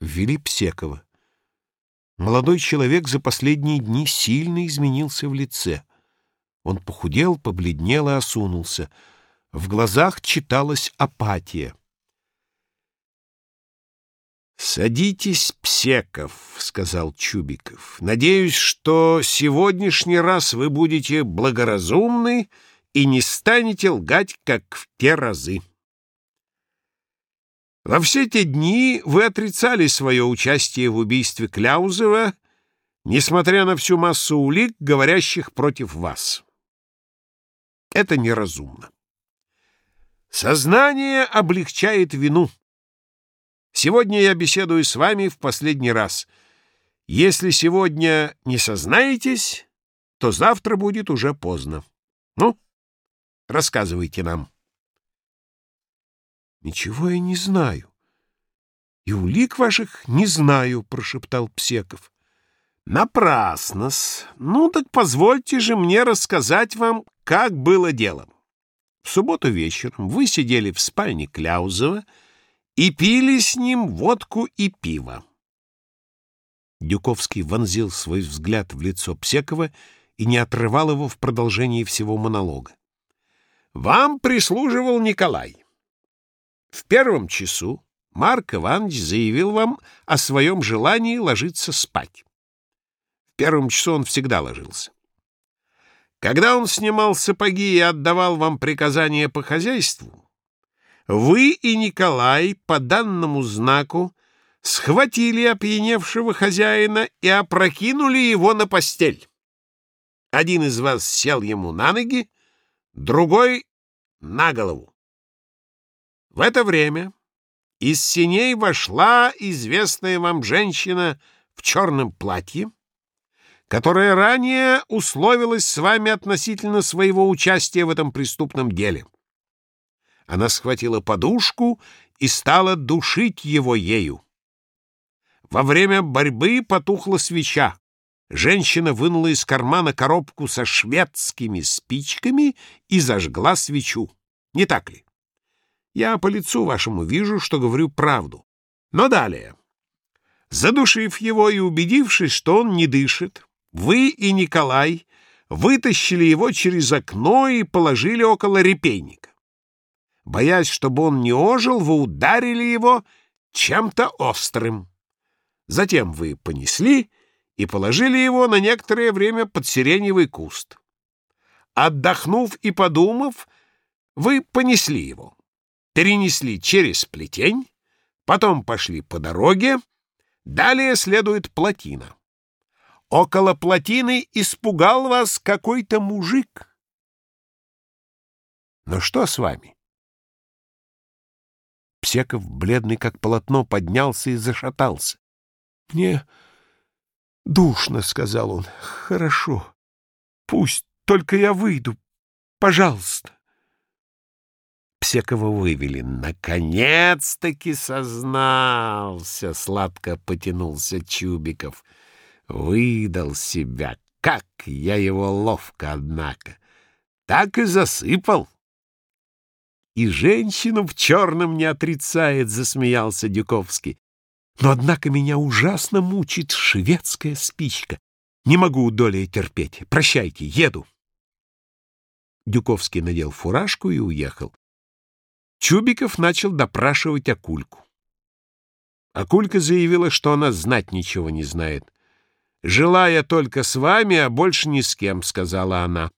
ввели Псекова. Молодой человек за последние дни сильно изменился в лице. Он похудел, побледнел и осунулся. В глазах читалась апатия. «Садитесь, Псеков», — сказал Чубиков. «Надеюсь, что сегодняшний раз вы будете благоразумны и не станете лгать, как в те разы». Во все те дни вы отрицали свое участие в убийстве Кляузова, несмотря на всю массу улик, говорящих против вас. Это неразумно. Сознание облегчает вину. Сегодня я беседую с вами в последний раз. Если сегодня не сознаетесь, то завтра будет уже поздно. Ну, рассказывайте нам. «Ничего я не знаю. И улик ваших не знаю», — прошептал Псеков. «Напрасно-с. Ну так позвольте же мне рассказать вам, как было дело. В субботу вечером вы сидели в спальне Кляузова и пили с ним водку и пиво». Дюковский вонзил свой взгляд в лицо Псекова и не отрывал его в продолжении всего монолога. «Вам прислуживал Николай. В первом часу Марк Иванович заявил вам о своем желании ложиться спать. В первом часу он всегда ложился. Когда он снимал сапоги и отдавал вам приказания по хозяйству, вы и Николай по данному знаку схватили опьяневшего хозяина и опрокинули его на постель. Один из вас сел ему на ноги, другой — на голову. В это время из синей вошла известная вам женщина в черном платье, которая ранее условилась с вами относительно своего участия в этом преступном деле. Она схватила подушку и стала душить его ею. Во время борьбы потухла свеча. Женщина вынула из кармана коробку со шведскими спичками и зажгла свечу. Не так ли? Я по лицу вашему вижу, что говорю правду. Но далее. Задушив его и убедившись, что он не дышит, вы и Николай вытащили его через окно и положили около репейника. Боясь, чтобы он не ожил, вы ударили его чем-то острым. Затем вы понесли и положили его на некоторое время под сиреневый куст. Отдохнув и подумав, вы понесли его перенесли через плетень, потом пошли по дороге, далее следует плотина. Около плотины испугал вас какой-то мужик. Но что с вами? Псеков, бледный как полотно, поднялся и зашатался. — Мне душно, — сказал он. — Хорошо. Пусть только я выйду. Пожалуйста. Псекова вывели. «Наконец-таки сознался!» — сладко потянулся Чубиков. «Выдал себя. Как я его ловко, однако! Так и засыпал!» «И женщину в черном не отрицает!» — засмеялся Дюковский. «Но, однако, меня ужасно мучит шведская спичка. Не могу долей терпеть. Прощайте, еду!» Дюковский надел фуражку и уехал. Чубиков начал допрашивать Акульку. Акулька заявила, что она знать ничего не знает. «Жила я только с вами, а больше ни с кем», — сказала она.